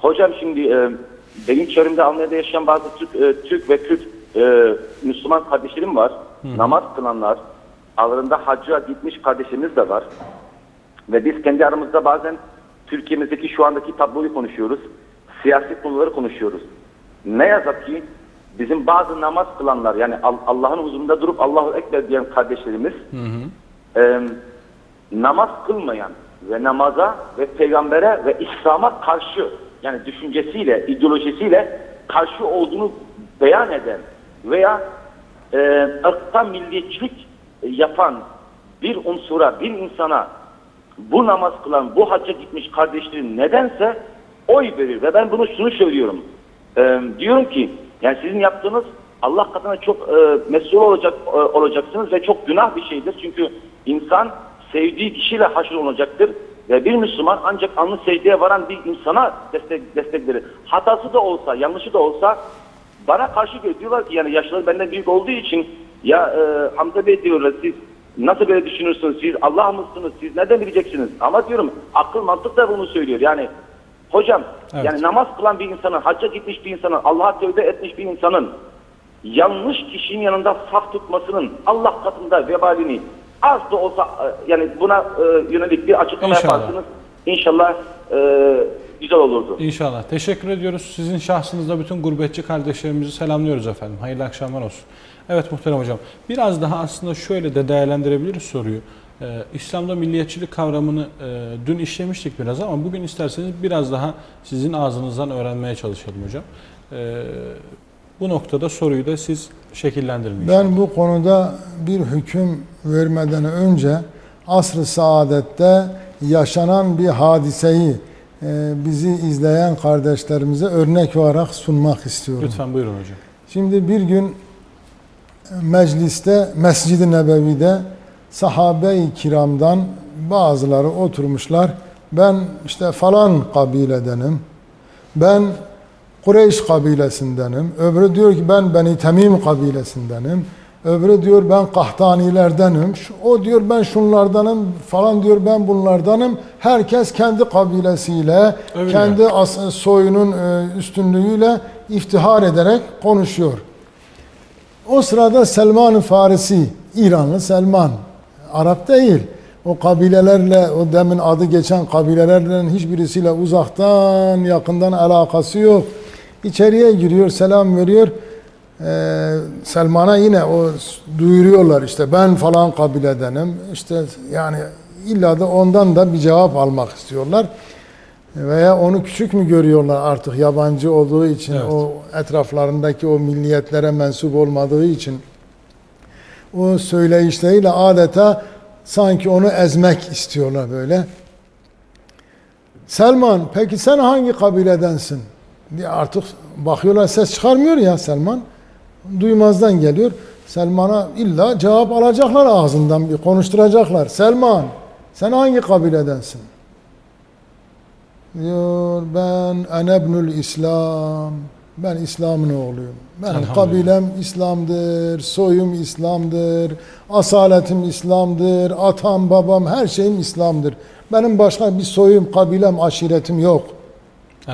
Hocam şimdi e, benim çevremde Almanya'da yaşayan bazı Türk, e, Türk ve Kürt e, Müslüman kardeşlerim var. Namaz kılanlar. Aralarında hacca gitmiş kardeşlerimiz de var. Ve biz kendi aramızda bazen Türkiye'mizdeki şu andaki tabloyu konuşuyoruz. Siyasi konuları konuşuyoruz. Ne yazık ki bizim bazı namaz kılanlar yani Al- Allah'ın huzurunda durup Allahu Ekber diyen kardeşlerimiz e, namaz kılmayan ve namaza ve peygambere ve İslam'a karşı yani düşüncesiyle, ideolojisiyle karşı olduğunu beyan eden veya e, ırkta milliyetçilik yapan bir unsura, bir insana bu namaz kılan, bu hacca gitmiş kardeşlerim nedense oy verir ve ben bunu şunu söylüyorum. E, diyorum ki yani sizin yaptığınız Allah katına çok e, mesul olacak e, olacaksınız ve çok günah bir şeydir. Çünkü insan sevdiği kişiyle haşr olacaktır ve bir Müslüman ancak anlı secdeye varan bir insana destek, destek verir. Hatası da olsa, yanlışı da olsa bana karşı diyorlar ki yani yaşları benden büyük olduğu için ya e, Hamza Bey diyorlar siz nasıl böyle düşünürsünüz siz Allah mısınız siz neden bileceksiniz ama diyorum akıl mantık da bunu söylüyor yani hocam Evet. yani namaz kılan bir insanın hacca gitmiş bir insanın Allah'a tövbe etmiş bir insanın yanlış kişinin yanında saf tutmasının Allah katında vebalini az da olsa e, yani buna e, yönelik bir açıklama İnşallah. yaparsınız inşallah e, güzel olurdu. İnşallah. Teşekkür ediyoruz. Sizin şahsınızda bütün gurbetçi kardeşlerimizi selamlıyoruz efendim. Hayırlı akşamlar olsun. Evet muhterem hocam. Biraz daha aslında şöyle de değerlendirebiliriz soruyu. Ee, İslam'da milliyetçilik kavramını e, dün işlemiştik biraz ama bugün isterseniz biraz daha sizin ağzınızdan öğrenmeye çalışalım hocam. Ee, bu noktada soruyu da siz şekillendirin. Ben bu konuda bir hüküm vermeden önce asr-ı saadette yaşanan bir hadiseyi e, bizi izleyen kardeşlerimize örnek olarak sunmak istiyorum. Lütfen buyurun hocam. Şimdi bir gün mecliste Mescid-i Nebevi'de sahabe-i kiramdan bazıları oturmuşlar. Ben işte falan kabiledenim. Ben Kureyş kabilesindenim. Öbürü diyor ki ben Beni Temim kabilesindenim. Öbürü diyor ben Kahtanilerdenim. O diyor ben şunlardanım falan diyor ben bunlardanım. Herkes kendi kabilesiyle, Övünüyor. kendi soyunun e, üstünlüğüyle iftihar ederek konuşuyor. O sırada Selman-ı Farisi, İranlı Selman, Arap değil. O kabilelerle, o demin adı geçen kabilelerle hiçbirisiyle uzaktan, yakından alakası yok. İçeriye giriyor, selam veriyor. Ee, Selman'a yine o duyuruyorlar işte ben falan kabiledenim. İşte yani illa da ondan da bir cevap almak istiyorlar. Veya onu küçük mü görüyorlar artık yabancı olduğu için Evet. o etraflarındaki o milliyetlere mensup olmadığı için o söyleyişleriyle adeta sanki onu ezmek istiyorlar böyle. Selman peki sen hangi kabiledensin? Diye artık bakıyorlar ses çıkarmıyor ya Selman. Duymazdan geliyor. Selman'a illa cevap alacaklar ağzından bir konuşturacaklar. Selman sen hangi kabiledensin? Diyor ben enebnül İslam. Ben İslam'ın oğluyum. Benim kabilem İslam'dır, soyum İslam'dır, asaletim İslam'dır, atam babam her şeyim İslam'dır. Benim başka bir soyum, kabilem, aşiretim yok.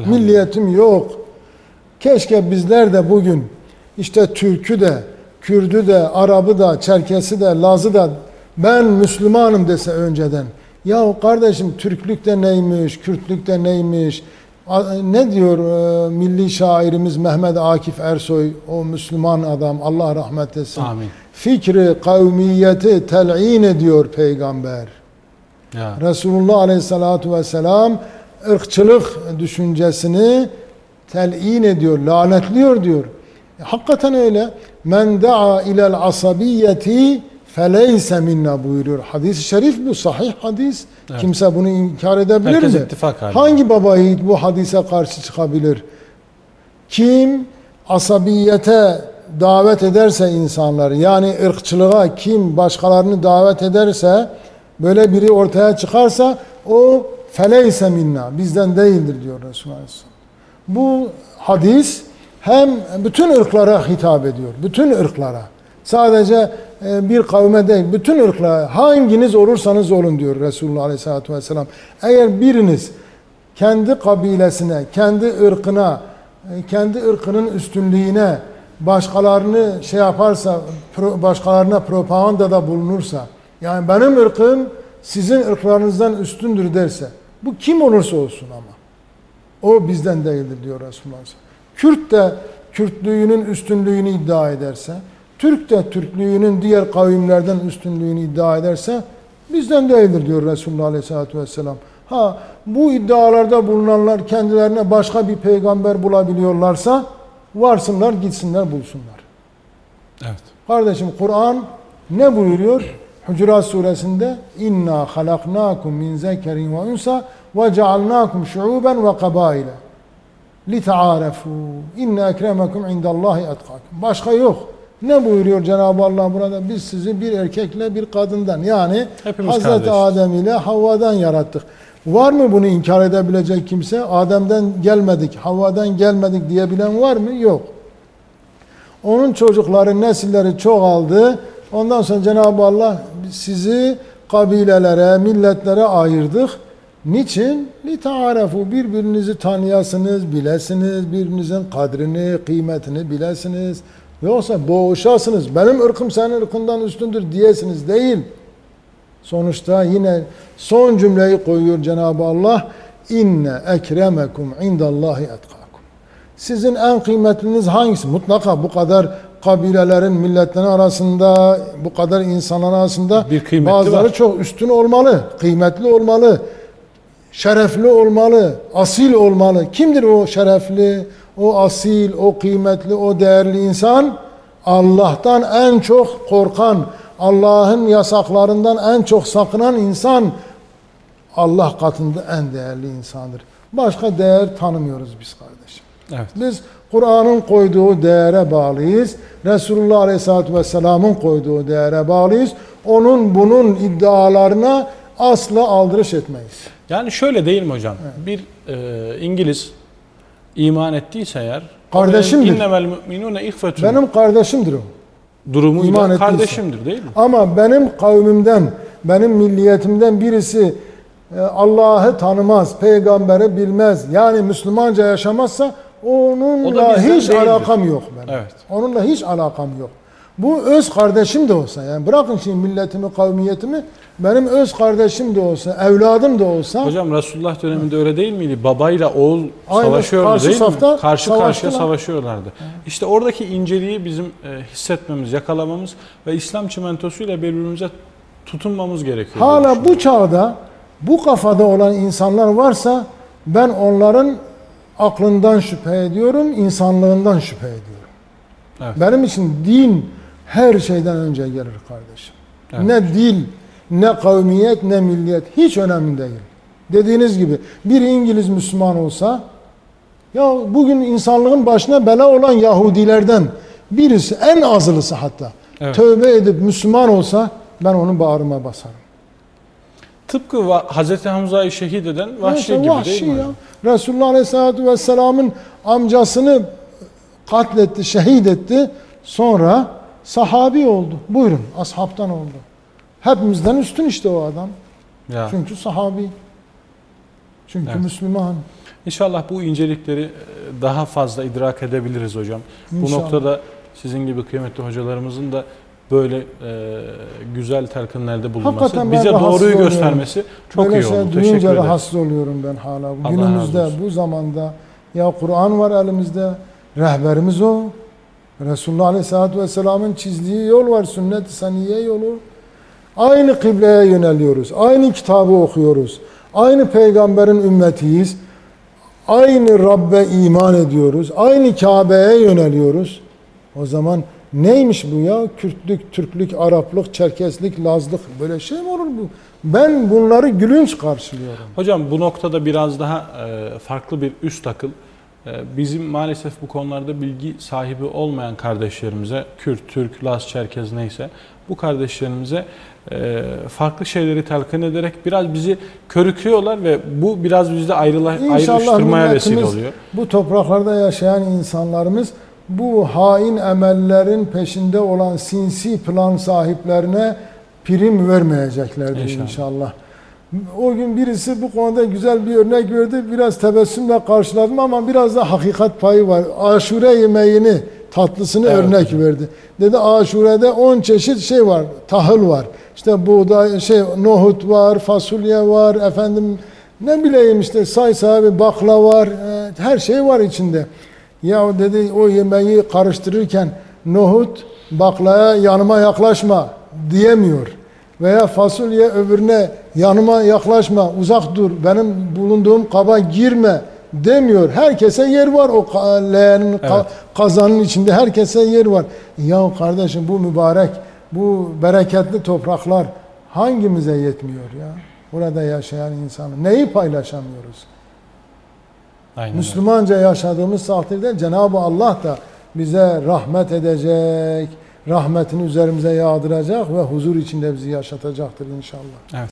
Milliyetim yok. Keşke bizler de bugün işte Türk'ü de, Kürd'ü de, Arap'ı da, Çerkes'i de, Laz'ı da ben Müslümanım dese önceden. Ya kardeşim Türklük de neymiş, Kürtlük de neymiş? Ne diyor e, milli şairimiz Mehmet Akif Ersoy, o Müslüman adam Allah rahmet etsin. Amin. Fikri kavmiyeti tel'in ediyor peygamber. Ya. Resulullah Aleyhisselatü Vesselam ırkçılık düşüncesini telin ediyor, lanetliyor diyor. E, hakikaten öyle. Men da'a ilel asabiyeti feleyse minna buyuruyor. Hadis-i şerif bu, sahih hadis. Evet. Kimse bunu inkar edebilir Herkes mi? ittifak halinde. Hangi baba yiğit bu hadise karşı çıkabilir? Kim asabiyete davet ederse insanları yani ırkçılığa kim başkalarını davet ederse böyle biri ortaya çıkarsa o feleyse minna bizden değildir diyor Resulullah Aleyhisselam. Bu hadis hem bütün ırklara hitap ediyor. Bütün ırklara. Sadece e, bir kavme değil, bütün ırklara hanginiz olursanız olun diyor Resulullah Aleyhisselatü Vesselam. Eğer biriniz kendi kabilesine, kendi ırkına, e, kendi ırkının üstünlüğüne başkalarını şey yaparsa, başkalarına propagandada bulunursa, yani benim ırkım sizin ırklarınızdan üstündür derse, bu kim olursa olsun ama. O bizden değildir diyor Resulullah. Kürt de Kürtlüğünün üstünlüğünü iddia ederse, Türk de Türklüğünün diğer kavimlerden üstünlüğünü iddia ederse bizden değildir diyor Resulullah Aleyhisselatü Vesselam. Ha bu iddialarda bulunanlar kendilerine başka bir peygamber bulabiliyorlarsa varsınlar gitsinler bulsunlar. Evet. Kardeşim Kur'an ne buyuruyor? Hucurat suresinde inna halaknakum min zekerin ve unsa ve cealnakum şuuben ve kabaile li ta'arefu inne ekremekum indallahi etkakum. Başka yok. Ne buyuruyor Cenab-ı Allah burada? Biz sizi bir erkekle bir kadından yani Hepimiz Hazreti kardeşiz. Adem ile Havva'dan yarattık. Var mı bunu inkar edebilecek kimse? Adem'den gelmedik, Havva'dan gelmedik diyebilen var mı? Yok. Onun çocukları, nesilleri çoğaldı. Ondan sonra Cenab-ı Allah sizi kabilelere, milletlere ayırdık. Niçin? Litarefu birbirinizi tanıyasınız, bilesiniz, birbirinizin kadrini, kıymetini bilesiniz. Yoksa boğuşasınız, benim ırkım senin ırkından üstündür diyesiniz değil. Sonuçta yine son cümleyi koyuyor Cenab-ı Allah. İnne ekremekum indallahi etkakum. Sizin en kıymetliniz hangisi? Mutlaka bu kadar kabilelerin, milletlerin arasında, bu kadar insanlar arasında Bir bazıları var. çok üstün olmalı, kıymetli olmalı, şerefli olmalı, asil olmalı. Kimdir o şerefli, o asil, o kıymetli, o değerli insan? Allah'tan en çok korkan, Allah'ın yasaklarından en çok sakınan insan Allah katında en değerli insandır. Başka değer tanımıyoruz biz kardeşim. Evet. Biz Kur'an'ın koyduğu değere bağlıyız. Resulullah Aleyhisselatü Vesselam'ın koyduğu değere bağlıyız. Onun bunun iddialarına asla aldırış etmeyiz. Yani şöyle değil mi hocam? Bir e, İngiliz iman ettiyse eğer Kardeşimdir. İnnemel müminune ihvetun Benim kardeşimdir o. durumuyla iman ettiyse. kardeşimdir değil mi? Ama benim kavmimden, benim milliyetimden birisi e, Allah'ı tanımaz, peygamberi bilmez. Yani Müslümanca yaşamazsa onunla hiç değildir. alakam yok benim. Evet. Onunla hiç alakam yok. Bu öz kardeşim de olsa yani bırakın şimdi milletimi, kavmiyetimi benim öz kardeşim de olsa, evladım da olsa Hocam Resulullah döneminde öyle değil miydi? Babayla oğul Aynen, savaşıyordu karşı değil safta mi? Karşı karşıya savaşıyorlardı. İşte oradaki inceliği bizim e, hissetmemiz, yakalamamız ve İslam çimentosuyla birbirimize tutunmamız gerekiyor. hala bu çağda bu kafada olan insanlar varsa ben onların aklından şüphe ediyorum, insanlığından şüphe ediyorum. Evet. Benim için din her şeyden önce gelir kardeşim. Evet. Ne dil, ne kavmiyet, ne milliyet hiç önemli değil. Dediğiniz gibi bir İngiliz Müslüman olsa ya bugün insanlığın başına bela olan Yahudilerden birisi en azılısı hatta Evet. tövbe edip Müslüman olsa ben onu bağrıma basarım. Tıpkı Hazreti Hamza'yı şehit eden Vahşi Evet, gibi vahşi değil mi? ya. Resulullah Aleyhisselatü Vesselam'ın amcasını katletti, şehit etti. Sonra sahabi oldu. Buyurun, ashabtan oldu. Hepimizden üstün işte o adam. Ya. Çünkü sahabi. Çünkü Evet. Müslüman. İnşallah bu incelikleri e, daha fazla idrak edebiliriz hocam. Bu İnşallah. noktada sizin gibi kıymetli hocalarımızın da böyle e, güzel telkinlerde bulunması, Hakikaten bize doğruyu göstermesi çok Böyle iyi oldu. Teşekkür ederim. rahatsız oluyorum ben hala. Allah Günümüzde, bu zamanda ya Kur'an var elimizde, rehberimiz o. Resulullah Aleyhisselatü Vesselam'ın çizdiği yol var, sünnet-i seniye yolu. Aynı kıbleye yöneliyoruz, aynı kitabı okuyoruz, aynı peygamberin ümmetiyiz, aynı Rabbe iman ediyoruz, aynı Kabe'ye yöneliyoruz. O zaman neymiş bu ya? Kürtlük, Türklük, Araplık, Çerkeslik, Lazlık böyle şey mi olur bu? Ben bunları gülünç karşılıyorum. Hocam bu noktada biraz daha e, farklı bir üst akıl. E, bizim maalesef bu konularda bilgi sahibi olmayan kardeşlerimize, Kürt, Türk, Laz, Çerkez neyse bu kardeşlerimize e, farklı şeyleri telkin ederek biraz bizi körüklüyorlar ve bu biraz bizde ayrıla, İnşallah ayrıştırmaya vesile oluyor. bu topraklarda yaşayan insanlarımız bu hain emellerin peşinde olan sinsi plan sahiplerine prim vermeyeceklerdir İnşallah. inşallah. O gün birisi bu konuda güzel bir örnek verdi. Biraz tebessümle karşıladım ama biraz da hakikat payı var. Aşure yemeğini, tatlısını Evet örnek verdi. Dedi aşurede 10 çeşit şey var. Tahıl var. İşte buğday, şey nohut var, fasulye var, efendim ne bileyim işte say sahibi bakla var. e, Her şey var içinde. Ya dedi o yemeği karıştırırken nohut baklaya yanıma yaklaşma diyemiyor. Veya fasulye öbürüne yanıma yaklaşma, uzak dur, benim bulunduğum kaba girme demiyor. Herkese yer var o leğenin, Evet. kazanın içinde herkese yer var. Ya kardeşim bu mübarek, bu bereketli topraklar hangimize yetmiyor ya? Burada yaşayan insanı. Neyi paylaşamıyoruz? Aynen öyle. Müslümanca yaşadığımız takdirde Cenab-ı Allah da bize rahmet edecek, rahmetini üzerimize yağdıracak ve huzur içinde bizi yaşatacaktır inşallah. Evet.